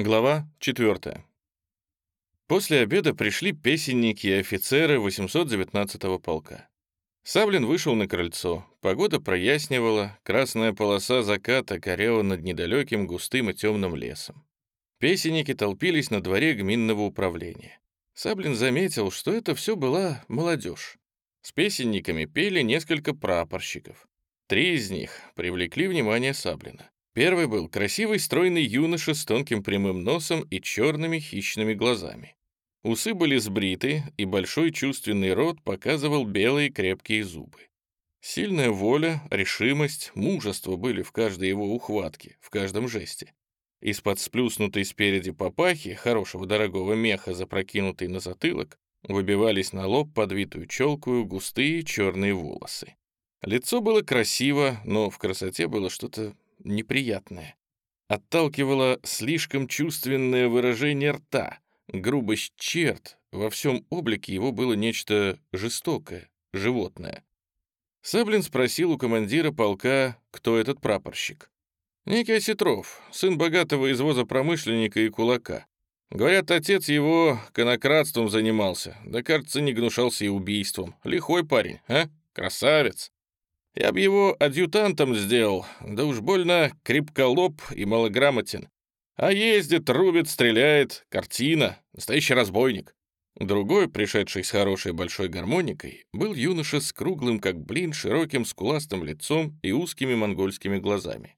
Глава 4. После обеда пришли песенники и офицеры 819-го полка. Саблин вышел на крыльцо. Погода прояснивала, красная полоса заката корела над недалеким густым и темным лесом. Песенники толпились на дворе гминного управления. Саблин заметил, что это все была молодежь. С песенниками пели несколько прапорщиков. Три из них привлекли внимание Саблина. Первый был красивый стройный юноша с тонким прямым носом и черными хищными глазами. Усы были сбриты, и большой чувственный рот показывал белые крепкие зубы. Сильная воля, решимость, мужество были в каждой его ухватке, в каждом жесте. Из-под сплюснутой спереди папахи, хорошего дорогого меха, запрокинутой на затылок, выбивались на лоб подвитую челкую густые черные волосы. Лицо было красиво, но в красоте было что-то неприятное. Отталкивало слишком чувственное выражение рта, грубость черт, во всем облике его было нечто жестокое, животное. Саблин спросил у командира полка, кто этот прапорщик. «Некий Осетров, сын богатого извоза промышленника и кулака. Говорят, отец его конократством занимался, да, кажется, не гнушался и убийством. Лихой парень, а? Красавец!» Я бы его адъютантом сделал, да уж больно крепколоб и малограмотен. А ездит, рубит, стреляет, картина, настоящий разбойник. Другой, пришедший с хорошей большой гармоникой, был юноша с круглым, как блин, широким скуластым лицом и узкими монгольскими глазами.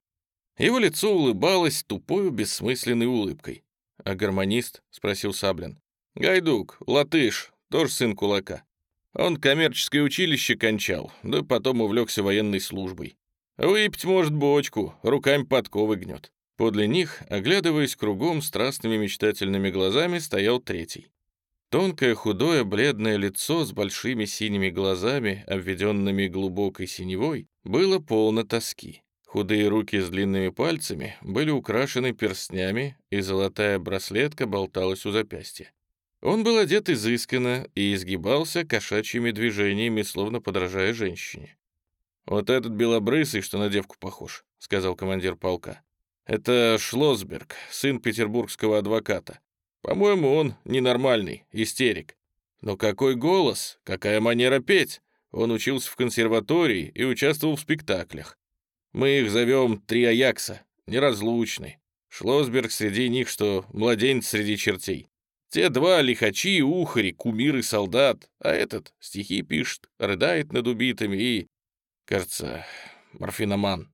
Его лицо улыбалось тупою, бессмысленной улыбкой. «А гармонист?» — спросил Саблин. «Гайдук, латыш, тоже сын кулака. Он коммерческое училище кончал, да потом увлекся военной службой. Выпить может бочку, руками подковы гнет. Подле них, оглядываясь кругом страстными мечтательными глазами, стоял третий. Тонкое, худое, бледное лицо с большими синими глазами, обведенными глубокой синевой, было полно тоски. Худые руки с длинными пальцами были украшены перстнями, и золотая браслетка болталась у запястья. Он был одет изысканно и изгибался кошачьими движениями, словно подражая женщине. «Вот этот белобрысый, что на девку похож», — сказал командир полка. «Это Шлосберг, сын петербургского адвоката. По-моему, он ненормальный, истерик. Но какой голос, какая манера петь! Он учился в консерватории и участвовал в спектаклях. Мы их зовем «Три Аякса», неразлучный. Шлосберг среди них, что младенец среди чертей. Те два лихачи, ухари, кумиры солдат, а этот стихи пишет, рыдает над убитыми и, кажется, морфиноман.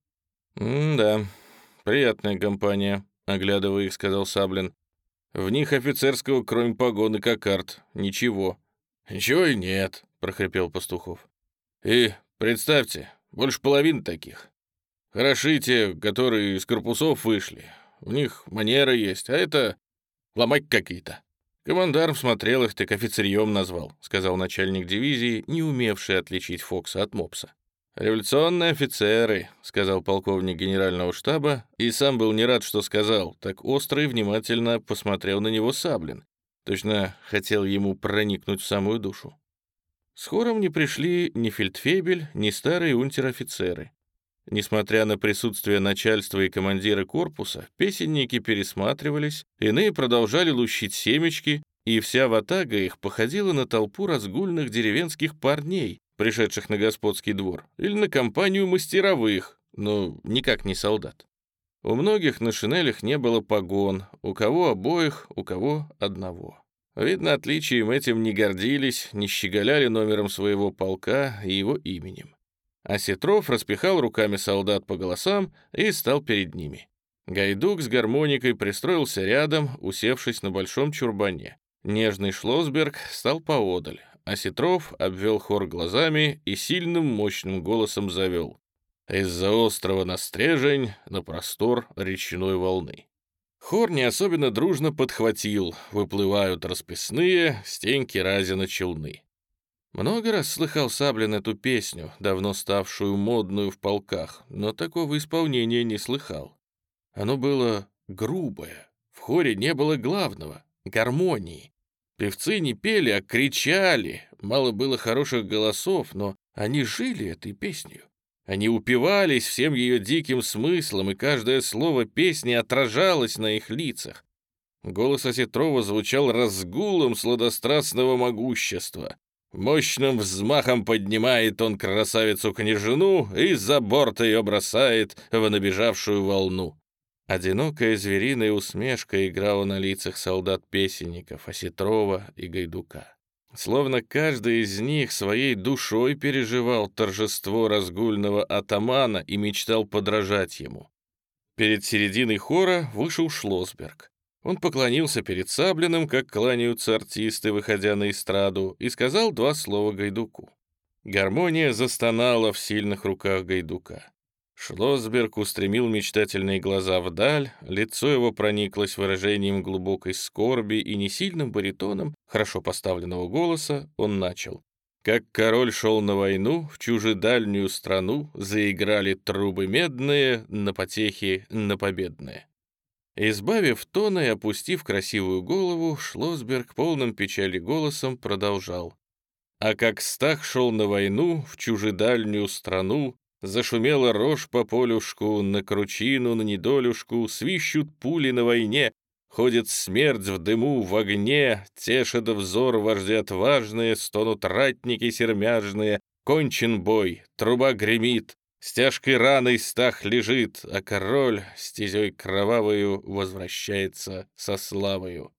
«М-да, приятная компания», — оглядывая их, сказал Саблин. «В них офицерского, кроме погоны, кокард, ничего». «Ничего и нет», — прохрипел Пастухов. «И представьте, больше половины таких. Хороши те, которые из корпусов вышли. У них манера есть, а это ломать какие-то». «Командарм смотрел их, так офицерьем назвал», — сказал начальник дивизии, не умевший отличить Фокса от Мопса. «Революционные офицеры», — сказал полковник генерального штаба, и сам был не рад, что сказал, так остро и внимательно посмотрел на него Саблин. Точно хотел ему проникнуть в самую душу. С хором не пришли ни фельдфебель, ни старые унтер-офицеры. Несмотря на присутствие начальства и командира корпуса, песенники пересматривались, иные продолжали лущить семечки, и вся ватага их походила на толпу разгульных деревенских парней, пришедших на господский двор, или на компанию мастеровых, но никак не солдат. У многих на шинелях не было погон, у кого обоих, у кого одного. Видно, отличием этим не гордились, не щеголяли номером своего полка и его именем. А Сетров распихал руками солдат по голосам и стал перед ними. Гайдук с гармоникой пристроился рядом, усевшись на большом чурбане. Нежный Шлосберг стал поодаль, а Сетров обвел хор глазами и сильным мощным голосом завел. Из-за острова на стрежень на простор речной волны. Хор не особенно дружно подхватил, выплывают расписные стенки разина челны. Много раз слыхал Саблин эту песню, давно ставшую модную в полках, но такого исполнения не слыхал. Оно было грубое, в хоре не было главного — гармонии. Певцы не пели, а кричали, мало было хороших голосов, но они жили этой песней. Они упивались всем ее диким смыслом, и каждое слово песни отражалось на их лицах. Голос Осетрова звучал разгулом сладострастного могущества. Мощным взмахом поднимает он красавицу-княжину и за борт ее бросает в набежавшую волну. Одинокая звериная усмешка играла на лицах солдат-песенников Осетрова и Гайдука. Словно каждый из них своей душой переживал торжество разгульного атамана и мечтал подражать ему. Перед серединой хора вышел Шлосберг. Он поклонился перед Саблиным, как кланяются артисты, выходя на эстраду, и сказал два слова Гайдуку. Гармония застонала в сильных руках Гайдука. Шлосберг устремил мечтательные глаза вдаль, лицо его прониклось выражением глубокой скорби и несильным баритоном хорошо поставленного голоса он начал. Как король шел на войну, в чужедальнюю страну заиграли трубы медные на потехи на победные. Избавив тона и опустив красивую голову, Шлосберг полным печали голосом продолжал. А как Стах шел на войну в чужедальнюю страну, Зашумела рожь по полюшку, на кручину, на недолюшку, Свищут пули на войне, Ходит смерть в дыму, в огне, Тешит взор вожди отважные, Стонут ратники сермяжные, Кончен бой, труба гремит, с тяжкой раной стах лежит, а король стезей кровавою возвращается со славою.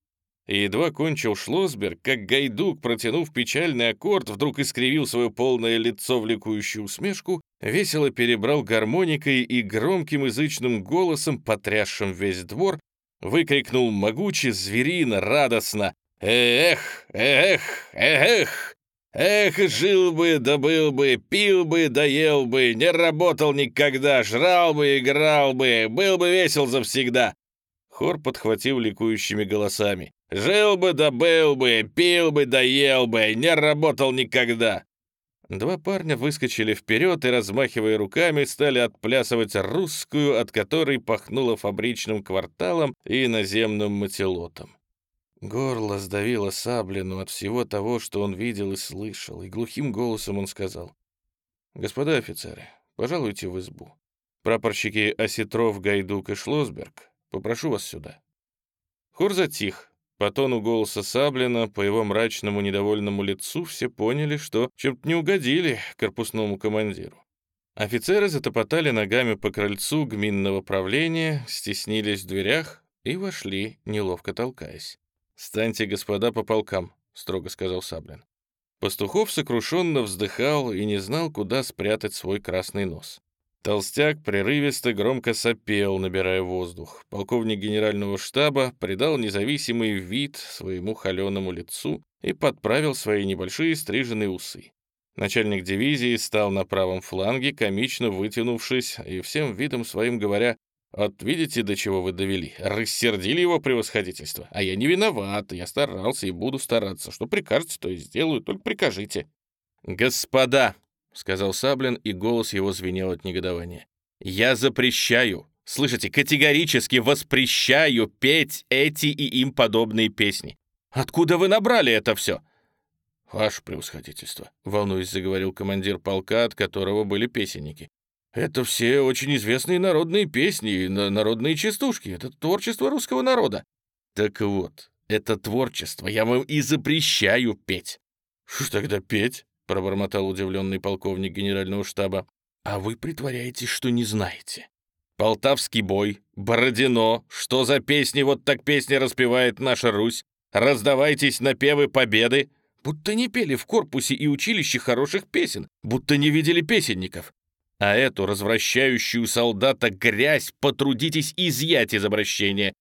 И едва кончил Шлосберг, как Гайдук, протянув печальный аккорд, вдруг искривил свое полное лицо в ликующую усмешку, весело перебрал гармоникой и громким язычным голосом, потрясшим весь двор, выкрикнул могуче, зверино, радостно «Эх, эх, эх, Эх, жил бы, да бы, пил бы, да ел бы, не работал никогда, жрал бы, играл бы, был бы весел завсегда!» Хор подхватил ликующими голосами. «Жил бы, да бы, пил бы, да ел бы, не работал никогда!» Два парня выскочили вперед и, размахивая руками, стали отплясывать русскую, от которой пахнуло фабричным кварталом и наземным матилотом. Горло сдавило Саблину от всего того, что он видел и слышал, и глухим голосом он сказал. «Господа офицеры, пожалуйте в избу. Прапорщики Осетров, Гайдук и Шлосберг, попрошу вас сюда». Хор затих. По тону голоса Саблина, по его мрачному недовольному лицу все поняли, что чем-то не угодили корпусному командиру. Офицеры затопотали ногами по крыльцу гминного правления, стеснились в дверях и вошли, неловко толкаясь. «Станьте, господа, по полкам», — строго сказал Саблин. Пастухов сокрушенно вздыхал и не знал, куда спрятать свой красный нос. Толстяк прерывисто громко сопел, набирая воздух. Полковник генерального штаба придал независимый вид своему холеному лицу и подправил свои небольшие стриженные усы. Начальник дивизии стал на правом фланге, комично вытянувшись и всем видом своим говоря вот видите, до чего вы довели. Рассердили его превосходительство. А я не виноват, я старался и буду стараться. Что прикажете, то и сделаю, только прикажите. «Господа!» — сказал Саблин, и голос его звенел от негодования. «Я запрещаю, слышите, категорически воспрещаю петь эти и им подобные песни. Откуда вы набрали это все?» «Ваше превосходительство», — волнуясь, заговорил командир полка, от которого были песенники. Это все очень известные народные песни и народные частушки. Это творчество русского народа. Так вот, это творчество я вам и запрещаю петь. Что тогда петь? Пробормотал удивленный полковник генерального штаба. А вы притворяетесь, что не знаете. Полтавский бой, Бородино, что за песни вот так песни распевает наша Русь? Раздавайтесь напевы победы. Будто не пели в корпусе и училище хороших песен, будто не видели песенников. А эту развращающую солдата грязь потрудитесь изъять из обращения.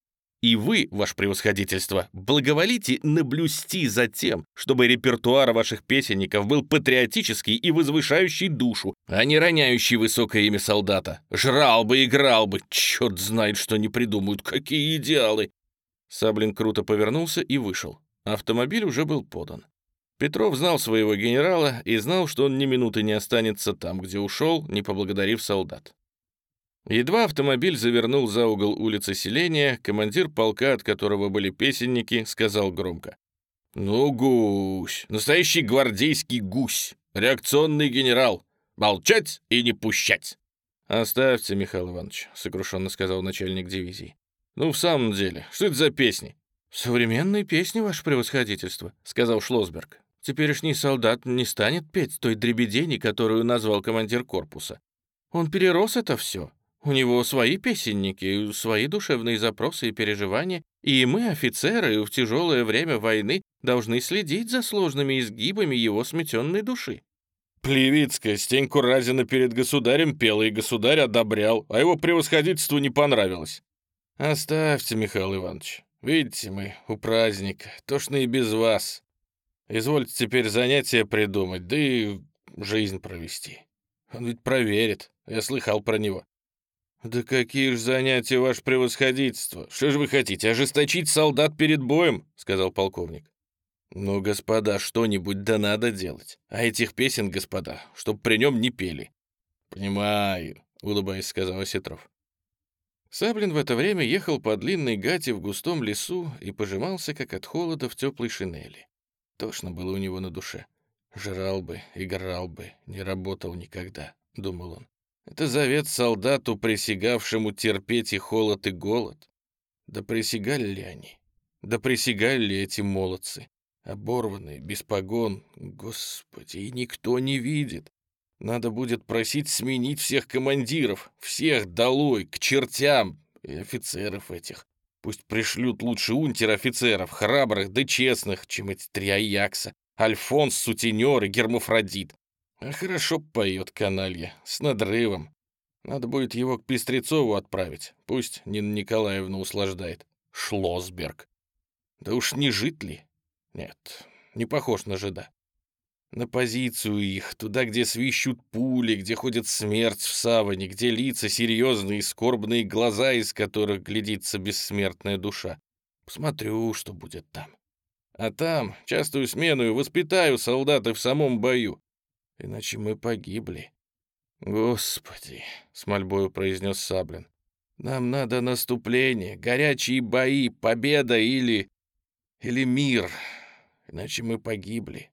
И вы, ваше превосходительство, благоволите наблюсти за тем, чтобы репертуар ваших песенников был патриотический и возвышающий душу, а не роняющий высокое имя солдата. Жрал бы, играл бы, черт знает, что не придумают, какие идеалы!» Саблин круто повернулся и вышел. Автомобиль уже был подан. Петров знал своего генерала и знал, что он ни минуты не останется там, где ушел, не поблагодарив солдат. Едва автомобиль завернул за угол улицы селения, командир полка, от которого были песенники, сказал громко. «Ну, гусь, настоящий гвардейский гусь, реакционный генерал. Молчать и не пущать!» «Оставьте, Михаил Иванович», — сокрушенно сказал начальник дивизии. «Ну, в самом деле, что это за песни? «Современные песни, ваше превосходительство», — сказал Шлосберг. «Теперешний солдат не станет петь той дребедени, которую назвал командир корпуса. Он перерос это все. У него свои песенники, свои душевные запросы и переживания, и мы, офицеры, в тяжелое время войны должны следить за сложными изгибами его сметенной души. Плевицкая Стеньку Разина перед государем пела, и государь одобрял, а его превосходительству не понравилось. Оставьте, Михаил Иванович. Видите, мы у праздника, тошно и без вас. Извольте теперь занятия придумать, да и жизнь провести. Он ведь проверит, я слыхал про него. «Да какие ж занятия, ваше превосходительство! Что же вы хотите, ожесточить солдат перед боем?» — сказал полковник. «Ну, господа, что-нибудь да надо делать. А этих песен, господа, чтоб при нем не пели». «Понимаю», — улыбаясь, сказал Осетров. Саблин в это время ехал по длинной гате в густом лесу и пожимался, как от холода, в теплой шинели. Тошно было у него на душе. «Жрал бы, играл бы, не работал никогда», — думал он. Это завет солдату, присягавшему терпеть и холод, и голод. Да присягали ли они? Да присягали ли эти молодцы? Оборванные, без погон, господи, и никто не видит. Надо будет просить сменить всех командиров, всех долой, к чертям, и офицеров этих. Пусть пришлют лучше унтер-офицеров, храбрых да честных, чем эти три Аякса, Альфонс, Сутенер и Гермафродит. А хорошо поет каналья, с надрывом. Надо будет его к Пестрецову отправить, пусть Нина Николаевна услаждает. Шлосберг. Да уж не жить ли? Нет, не похож на жида. На позицию их, туда, где свищут пули, где ходит смерть в саване, где лица серьезные, скорбные глаза, из которых глядится бессмертная душа. Посмотрю, что будет там. А там частую смену и воспитаю солдаты в самом бою иначе мы погибли. «Господи!» — с мольбою произнес Саблин. «Нам надо наступление, горячие бои, победа или... или мир, иначе мы погибли».